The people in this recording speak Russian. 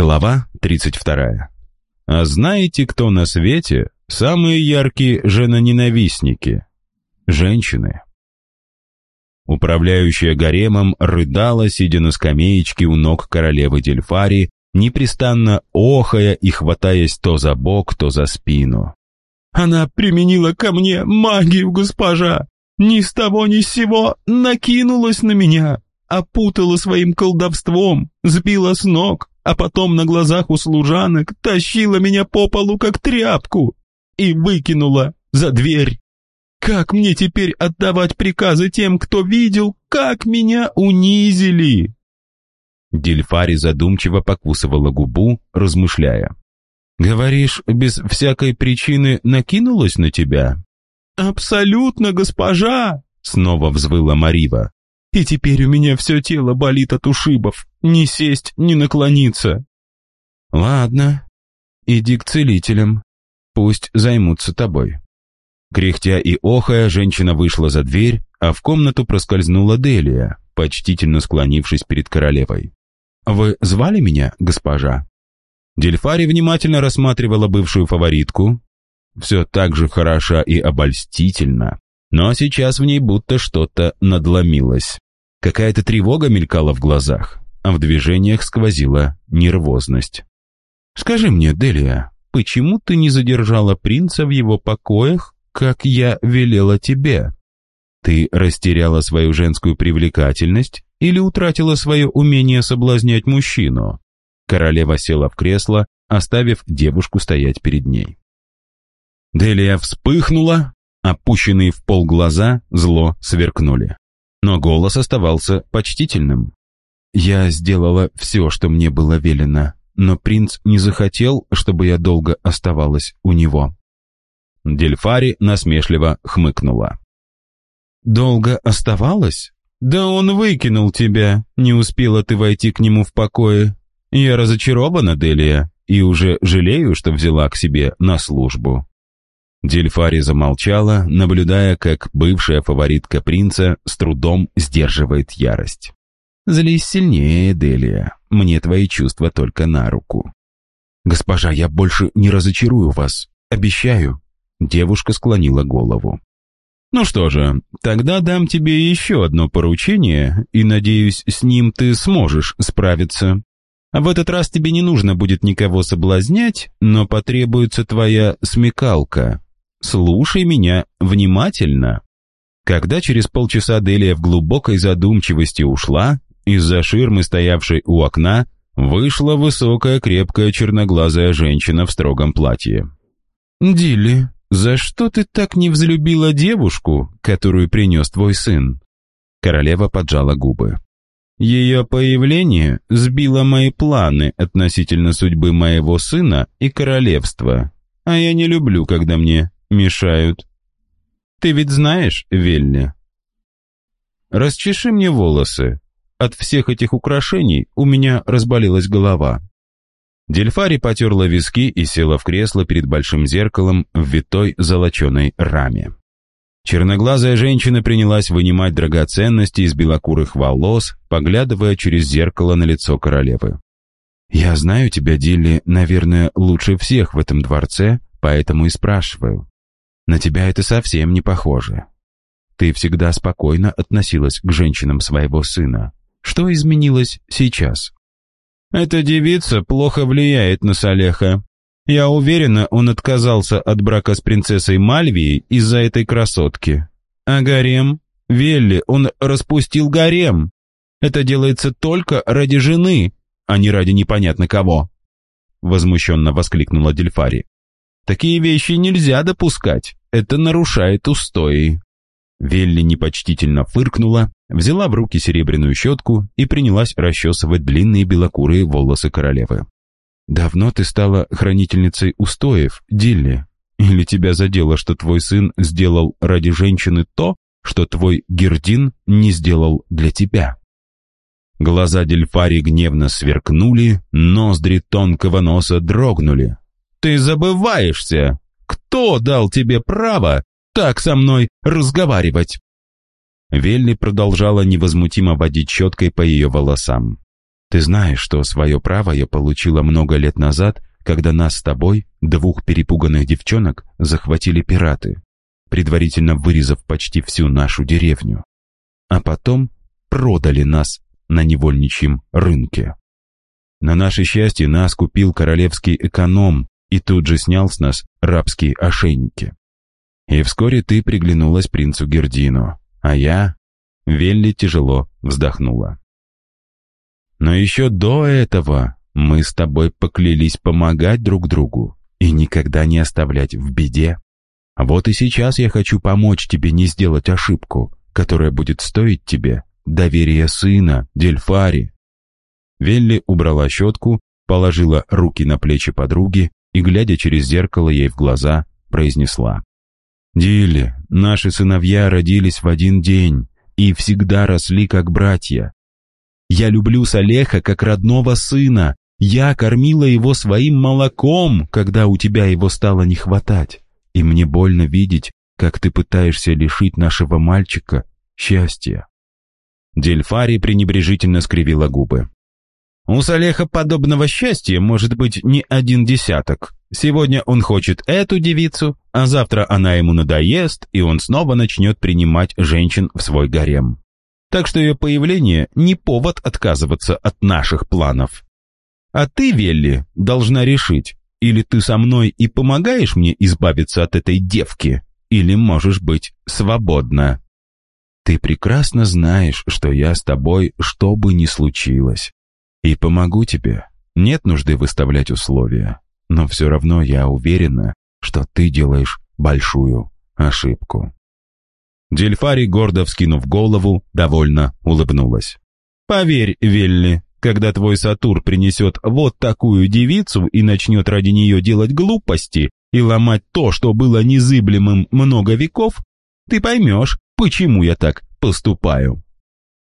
Глава 32. А знаете, кто на свете самые яркие женоненавистники? Женщины. Управляющая гаремом рыдала, сидя на скамеечке у ног королевы Дельфари, непрестанно охая и хватаясь то за бок, то за спину. «Она применила ко мне магию, госпожа! Ни с того ни с сего накинулась на меня, опутала своим колдовством, сбила с ног, а потом на глазах у служанок тащила меня по полу, как тряпку, и выкинула за дверь. Как мне теперь отдавать приказы тем, кто видел, как меня унизили?» Дельфари задумчиво покусывала губу, размышляя. «Говоришь, без всякой причины накинулась на тебя?» «Абсолютно, госпожа!» — снова взвыла Марива. «И теперь у меня все тело болит от ушибов. Ни сесть, ни наклониться». «Ладно, иди к целителям. Пусть займутся тобой». Кряхтя и охая, женщина вышла за дверь, а в комнату проскользнула Делия, почтительно склонившись перед королевой. «Вы звали меня, госпожа?» Дельфари внимательно рассматривала бывшую фаворитку. Все так же хороша и обольстительна, но сейчас в ней будто что-то надломилось. Какая-то тревога мелькала в глазах а в движениях сквозила нервозность. «Скажи мне, Делия, почему ты не задержала принца в его покоях, как я велела тебе? Ты растеряла свою женскую привлекательность или утратила свое умение соблазнять мужчину?» Королева села в кресло, оставив девушку стоять перед ней. Делия вспыхнула, опущенные в пол глаза зло сверкнули. Но голос оставался почтительным. Я сделала все, что мне было велено, но принц не захотел, чтобы я долго оставалась у него. Дельфари насмешливо хмыкнула. «Долго оставалась? Да он выкинул тебя, не успела ты войти к нему в покое. Я разочарована, Делия, и уже жалею, что взяла к себе на службу». Дельфари замолчала, наблюдая, как бывшая фаворитка принца с трудом сдерживает ярость. Злись сильнее, Делия. Мне твои чувства только на руку. Госпожа, я больше не разочарую вас. Обещаю. Девушка склонила голову. Ну что же, тогда дам тебе еще одно поручение, и, надеюсь, с ним ты сможешь справиться. В этот раз тебе не нужно будет никого соблазнять, но потребуется твоя смекалка. Слушай меня внимательно. Когда через полчаса Делия в глубокой задумчивости ушла, из-за ширмы, стоявшей у окна, вышла высокая, крепкая, черноглазая женщина в строгом платье. «Дилли, за что ты так не взлюбила девушку, которую принес твой сын?» Королева поджала губы. Ее появление сбило мои планы относительно судьбы моего сына и королевства, а я не люблю, когда мне мешают. Ты ведь знаешь, Вельни? Расчеши мне волосы, от всех этих украшений у меня разболелась голова. Дельфари потерла виски и села в кресло перед большим зеркалом в витой золоченой раме. Черноглазая женщина принялась вынимать драгоценности из белокурых волос, поглядывая через зеркало на лицо королевы. «Я знаю тебя, Дилли, наверное, лучше всех в этом дворце, поэтому и спрашиваю. На тебя это совсем не похоже. Ты всегда спокойно относилась к женщинам своего сына. Что изменилось сейчас? Эта девица плохо влияет на Салеха. Я уверена, он отказался от брака с принцессой Мальвией из-за этой красотки. А гарем? Велли, он распустил гарем. Это делается только ради жены, а не ради непонятно кого. Возмущенно воскликнула Дельфари. Такие вещи нельзя допускать. Это нарушает устои. Велли непочтительно фыркнула, взяла в руки серебряную щетку и принялась расчесывать длинные белокурые волосы королевы. «Давно ты стала хранительницей устоев, Дилли? Или тебя задело, что твой сын сделал ради женщины то, что твой Гердин не сделал для тебя?» Глаза Дельфари гневно сверкнули, ноздри тонкого носа дрогнули. «Ты забываешься! Кто дал тебе право так со мной разговаривать?» Велли продолжала невозмутимо водить щеткой по ее волосам. Ты знаешь, что свое право я получила много лет назад, когда нас с тобой, двух перепуганных девчонок, захватили пираты, предварительно вырезав почти всю нашу деревню. А потом продали нас на невольничьем рынке. На наше счастье нас купил королевский эконом и тут же снял с нас рабские ошейники. И вскоре ты приглянулась принцу Гердину, а я... Велли тяжело вздохнула. Но еще до этого мы с тобой поклялись помогать друг другу и никогда не оставлять в беде. Вот и сейчас я хочу помочь тебе не сделать ошибку, которая будет стоить тебе доверия сына, Дельфари. Велли убрала щетку, положила руки на плечи подруги и, глядя через зеркало ей в глаза, произнесла. «Дилли, наши сыновья родились в один день и всегда росли как братья. Я люблю Салеха как родного сына. Я кормила его своим молоком, когда у тебя его стало не хватать. И мне больно видеть, как ты пытаешься лишить нашего мальчика счастья». Дельфари пренебрежительно скривила губы. У Салеха подобного счастья может быть не один десяток. Сегодня он хочет эту девицу, а завтра она ему надоест, и он снова начнет принимать женщин в свой гарем. Так что ее появление не повод отказываться от наших планов. А ты, Велли, должна решить, или ты со мной и помогаешь мне избавиться от этой девки, или можешь быть свободна. Ты прекрасно знаешь, что я с тобой, что бы ни случилось. И помогу тебе. Нет нужды выставлять условия. Но все равно я уверена, что ты делаешь большую ошибку». Дельфари, гордо вскинув голову, довольно улыбнулась. «Поверь, Велли, когда твой Сатур принесет вот такую девицу и начнет ради нее делать глупости и ломать то, что было незыблемым много веков, ты поймешь, почему я так поступаю».